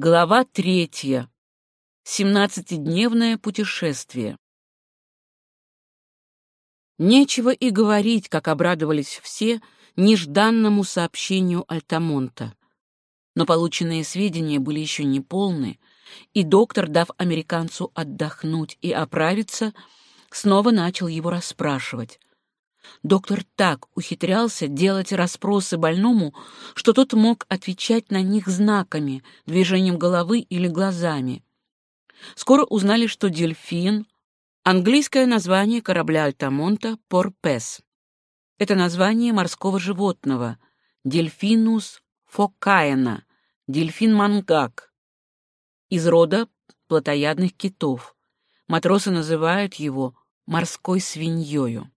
Глава третья. Семнадцатидневное путешествие. Нечего и говорить, как обрадовались все нежданному сообщению Альтамонта. Но полученные сведения были еще не полны, и доктор, дав американцу отдохнуть и оправиться, снова начал его расспрашивать. Доктор так ухитрялся делать расспросы больному, что тот мог отвечать на них знаками, движением головы или глазами. Скоро узнали, что дельфин — английское название корабля Альтамонта «Порпес». Это название морского животного — дельфинус фокаена, дельфин мангак, из рода плотоядных китов. Матросы называют его морской свиньёю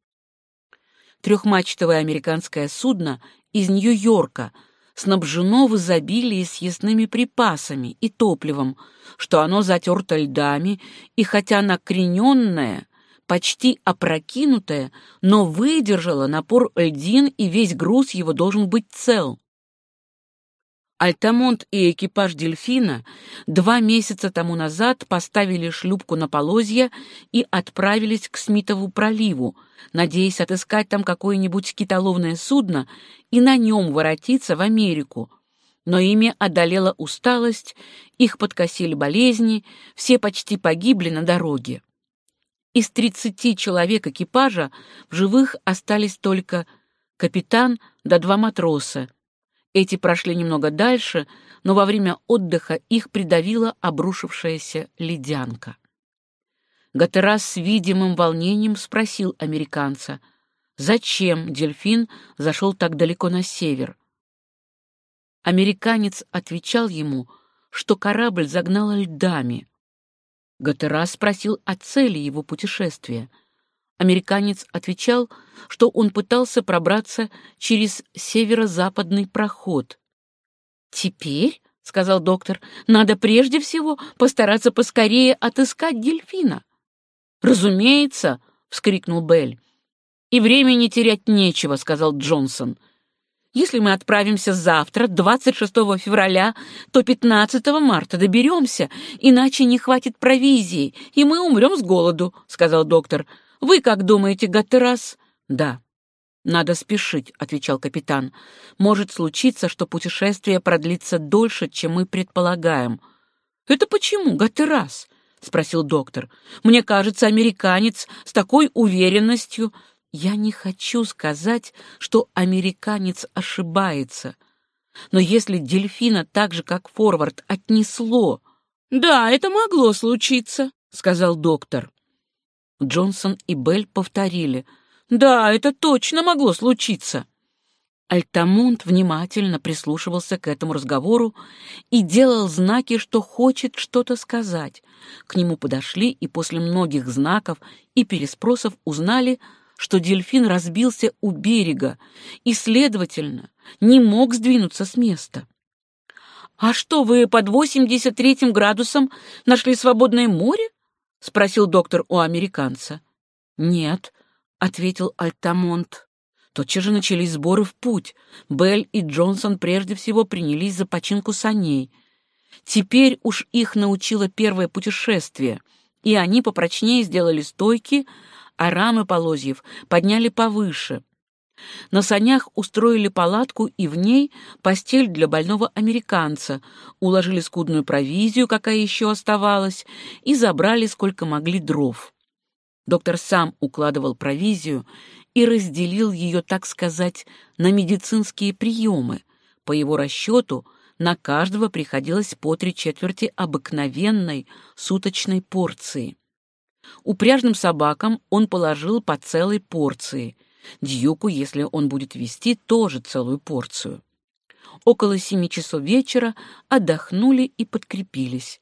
трехмачтовое американское судно из Нью-Йорка снабжено в изобилии съестными припасами и топливом, что оно затерто льдами, и хотя накрененное, почти опрокинутое, но выдержало напор льдин, и весь груз его должен быть цел. Альтамонт и экипаж «Дельфина» два месяца тому назад поставили шлюпку на полозья и отправились к Смитову проливу, надеясь отыскать там какое-нибудь китоловное судно и на нем воротиться в Америку. Но ими одолела усталость, их подкосили болезни, все почти погибли на дороге. Из тридцати человек экипажа в живых остались только капитан да два матроса, эти прошли немного дальше, но во время отдыха их придавила обрушившаяся ледянка. Гатерас с видимым волнением спросил американца, зачем дельфин зашел так далеко на север. Американец отвечал ему, что корабль загнало льдами. Гатерас спросил о цели его путешествия — Американец отвечал, что он пытался пробраться через северо-западный проход. «Теперь, — сказал доктор, — надо прежде всего постараться поскорее отыскать дельфина». «Разумеется!» — вскрикнул Белль. «И времени терять нечего», — сказал Джонсон. «Если мы отправимся завтра, 26 февраля, то 15 марта доберемся, иначе не хватит провизии, и мы умрем с голоду», — сказал доктор. Вы как думаете, Гаттерас? Да. Надо спешить, отвечал капитан. Может случиться, что путешествие продлится дольше, чем мы предполагаем. Это почему, Гаттерас? спросил доктор. Мне кажется, американец с такой уверенностью. Я не хочу сказать, что американец ошибается. Но если дельфина так же, как форвард, отнесло... Да, это могло случиться, сказал доктор. Джонсон и Белль повторили. «Да, это точно могло случиться!» Альтамунд внимательно прислушивался к этому разговору и делал знаки, что хочет что-то сказать. К нему подошли и после многих знаков и переспросов узнали, что дельфин разбился у берега и, следовательно, не мог сдвинуться с места. «А что, вы под 83 градусом нашли свободное море?» — спросил доктор у американца. «Нет», — ответил Альтамонт. Тотчас же начались сборы в путь. Белль и Джонсон прежде всего принялись за починку саней. Теперь уж их научило первое путешествие, и они попрочнее сделали стойки, а рамы полозьев подняли повыше. На санях устроили палатку и в ней постель для больного американца, уложили скудную провизию, какая еще оставалась, и забрали сколько могли дров. Доктор сам укладывал провизию и разделил ее, так сказать, на медицинские приемы. По его расчету, на каждого приходилось по три четверти обыкновенной суточной порции. Упряжным собакам он положил по целой порции — Дьюку, если он будет вести, тоже целую порцию. Около семи часов вечера отдохнули и подкрепились.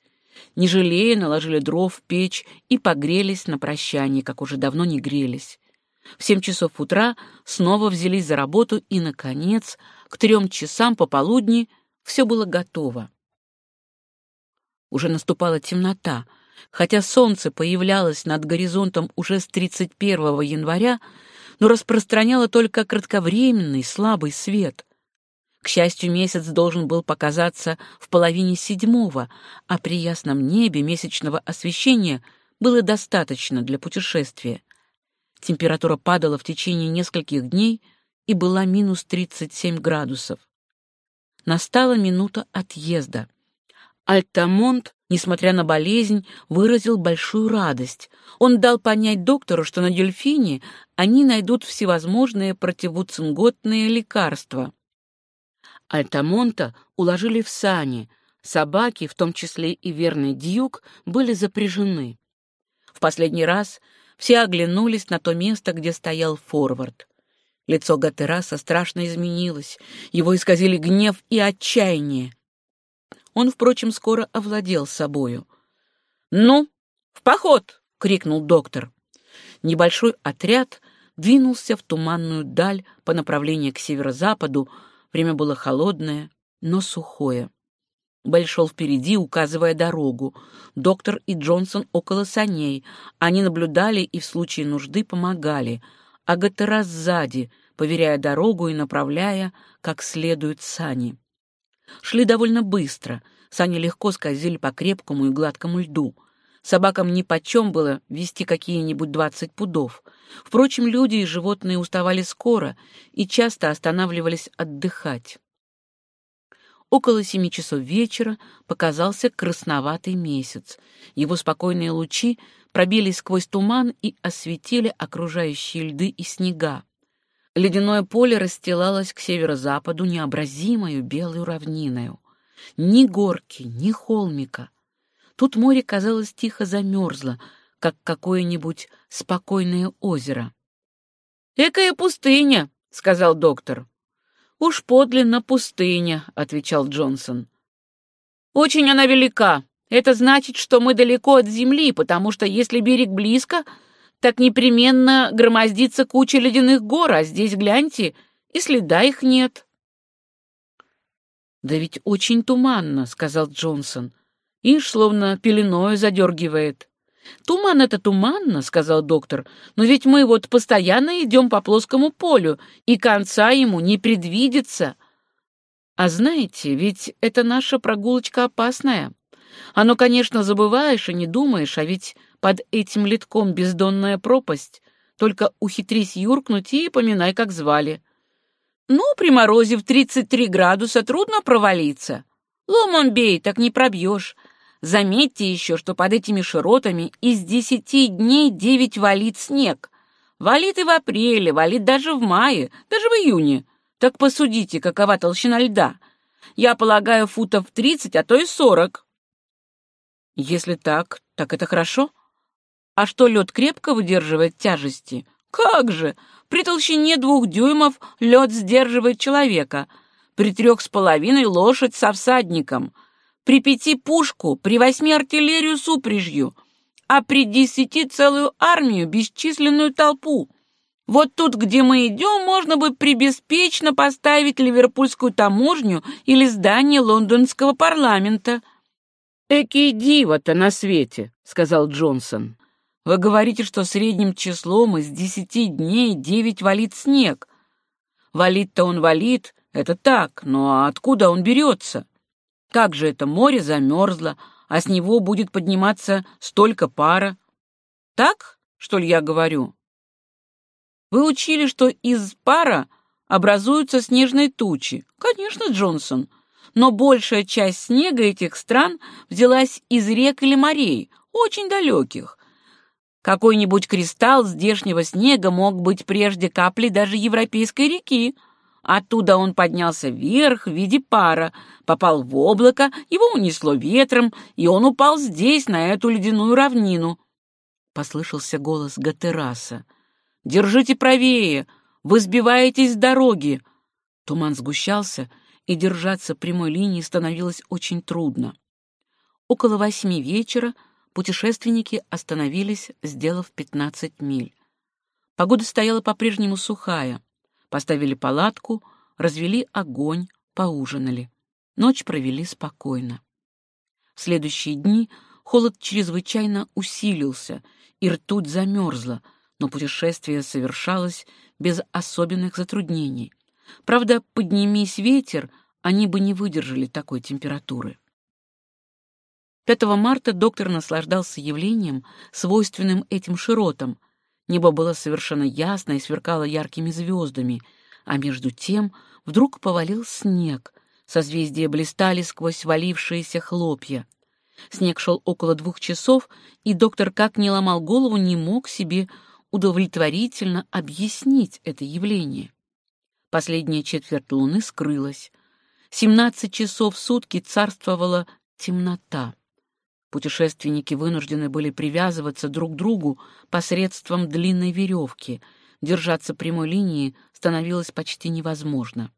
Не жалея, наложили дров в печь и погрелись на прощание, как уже давно не грелись. В семь часов утра снова взялись за работу, и, наконец, к трем часам пополудни все было готово. Уже наступала темнота. Хотя солнце появлялось над горизонтом уже с 31 января, но распространяла только кратковременный слабый свет. К счастью, месяц должен был показаться в половине седьмого, а при ясном небе месячного освещения было достаточно для путешествия. Температура падала в течение нескольких дней и была минус 37 градусов. Настала минута отъезда. Альтамонт, несмотря на болезнь, выразил большую радость. Он дал понять доктору, что на дельфине они найдут всевозможные противоцинготные лекарства. Альтамонта уложили в сани. Собаки, в том числе и верный Дьюк, были запряжены. В последний раз все оглянулись на то место, где стоял форвард. Лицо Гатераса страшно изменилось, его исказили гнев и отчаяние. Он, впрочем, скоро овладел собою. «Ну, в поход!» — крикнул доктор. Небольшой отряд двинулся в туманную даль по направлению к северо-западу. Время было холодное, но сухое. Белль шел впереди, указывая дорогу. Доктор и Джонсон около саней. Они наблюдали и в случае нужды помогали. А Гатера сзади, поверяя дорогу и направляя, как следует сани. Шли довольно быстро. Сани легко скользили по крепкому и гладкому льду. Собакам нипочем было вести какие-нибудь двадцать пудов. Впрочем, люди и животные уставали скоро и часто останавливались отдыхать. Около семи часов вечера показался красноватый месяц. Его спокойные лучи пробились сквозь туман и осветили окружающие льды и снега. Ледяное поле расстилалось к северо-западу необразимою белой равниною. Ни горки, ни холмика. Тут море, казалось, тихо замерзло, как какое-нибудь спокойное озеро. «Экая пустыня», — сказал доктор. «Уж подлинно пустыня», — отвечал Джонсон. «Очень она велика. Это значит, что мы далеко от земли, потому что если берег близко, так непременно громоздится куча ледяных гор, а здесь, гляньте, и следа их нет. «Да ведь очень туманно», — сказал Джонсон. «Ишь, словно пеленою задергивает». «Туман — это туманно», — сказал доктор, «но ведь мы вот постоянно идем по плоскому полю, и конца ему не предвидится». «А знаете, ведь это наша прогулочка опасная. Оно, конечно, забываешь и не думаешь, а ведь под этим литком бездонная пропасть. Только ухитрись юркнуть и поминай, как звали. Ну, при морозе в 33 градуса трудно провалиться. Ломом бей, так не пробьешь. Заметьте еще, что под этими широтами из десяти дней девять валит снег. Валит и в апреле, валит даже в мае, даже в июне. Так посудите, какова толщина льда. Я полагаю, футов тридцать, а то и сорок. Если так, так это хорошо. А что лед крепко выдерживает тяжести? Как же! При толщине двух дюймов лед сдерживает человека, при трех с половиной лошадь со всадником, при пяти пушку, при восьми артиллерию с упряжью, а при десяти целую армию, бесчисленную толпу. Вот тут, где мы идем, можно бы прибеспечно поставить ливерпульскую таможню или здание лондонского парламента. «Экие диво-то на свете», — сказал Джонсон. Вы говорите, что средним числом из десяти дней девять валит снег. Валит-то он валит, это так, но откуда он берется? Как же это море замерзло, а с него будет подниматься столько пара? Так, что ли, я говорю? Вы учили, что из пара образуются снежные тучи. Конечно, Джонсон, но большая часть снега этих стран взялась из рек или морей, очень далеких, какой-нибудь кристалл здешнего снега мог быть прежде каплей даже европейской реки. Оттуда он поднялся вверх в виде пара, попал в облако, его унесло ветром, и он упал здесь, на эту ледяную равнину. Послышался голос Гатераса. «Держите правее! Вы сбиваетесь с дороги!» Туман сгущался, и держаться прямой линии становилось очень трудно. Около восьми вечера путешественники остановились, сделав 15 миль. Погода стояла по-прежнему сухая. Поставили палатку, развели огонь, поужинали. Ночь провели спокойно. В следующие дни холод чрезвычайно усилился, и ртуть замерзла, но путешествие совершалось без особенных затруднений. Правда, поднимись ветер, они бы не выдержали такой температуры. 5 марта доктор наслаждался явлением, свойственным этим широтам. Небо было совершенно ясно и сверкало яркими звездами, а между тем вдруг повалил снег, созвездия блистали сквозь валившиеся хлопья. Снег шел около двух часов, и доктор, как ни ломал голову, не мог себе удовлетворительно объяснить это явление. Последняя четверть луны скрылась. Семнадцать часов в сутки царствовала темнота. Путешественники вынуждены были привязываться друг к другу посредством длинной веревки. Держаться прямой линии становилось почти невозможно.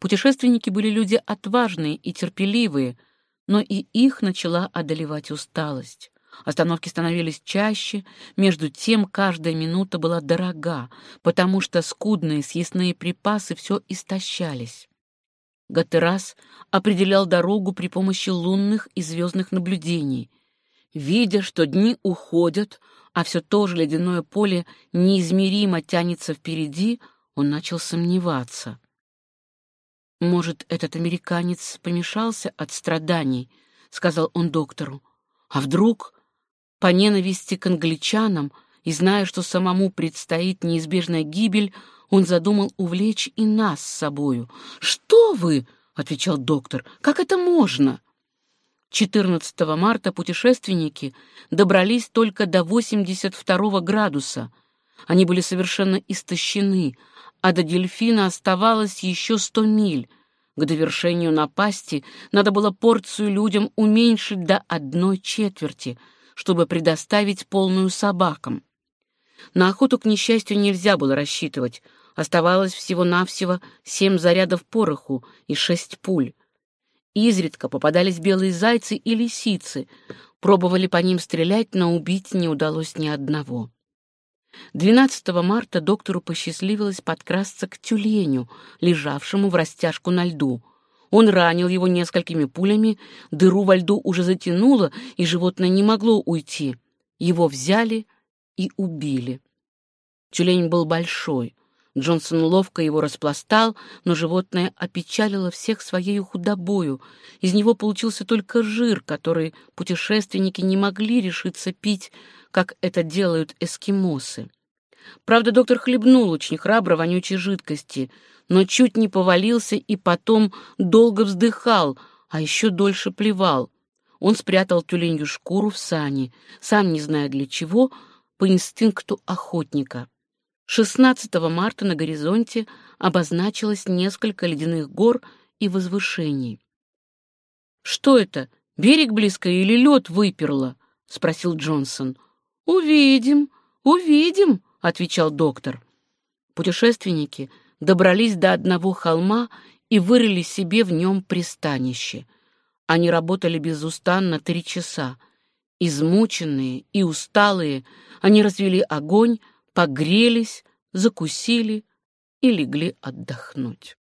Путешественники были люди отважные и терпеливые, но и их начала одолевать усталость. Остановки становились чаще, между тем каждая минута была дорога, потому что скудные съестные припасы все истощались. Гатерас определял дорогу при помощи лунных и звездных наблюдений. Видя, что дни уходят, а все то же ледяное поле неизмеримо тянется впереди, он начал сомневаться. «Может, этот американец помешался от страданий?» — сказал он доктору. «А вдруг, по ненависти к англичанам и зная, что самому предстоит неизбежная гибель, он задумал увлечь и нас с собою. «Что вы?» — отвечал доктор. «Как это можно?» 14 марта путешественники добрались только до 82 градуса. Они были совершенно истощены, а до дельфина оставалось еще 100 миль. К довершению напасти надо было порцию людям уменьшить до одной четверти, чтобы предоставить полную собакам. На охоту, к несчастью, нельзя было рассчитывать. Оставалось всего-навсего семь зарядов пороху и шесть пуль. Изредка попадались белые зайцы и лисицы. Пробовали по ним стрелять, но убить не удалось ни одного. 12 марта доктору посчастливилось подкрасться к тюленю, лежавшему в растяжку на льду. Он ранил его несколькими пулями, дыру во льду уже затянуло, и животное не могло уйти. Его взяли и убили. Тюлень был большой. Джонсон ловко его распластал, но животное опечалило всех своей худобою. Из него получился только жир, который путешественники не могли решиться пить, как это делают эскимосы. Правда, доктор хлебнул очень храбро вонючей жидкости, но чуть не повалился и потом долго вздыхал, а еще дольше плевал. Он спрятал тюленью шкуру в сани, сам не зная для чего, по инстинкту охотника. 16 марта на горизонте обозначилось несколько ледяных гор и возвышений. «Что это, берег близко или лед выперло?» — спросил Джонсон. «Увидим, увидим», — отвечал доктор. Путешественники добрались до одного холма и вырыли себе в нем пристанище. Они работали безустанно три часа. Измученные и усталые, они развели огонь, погрелись, закусили и легли отдохнуть.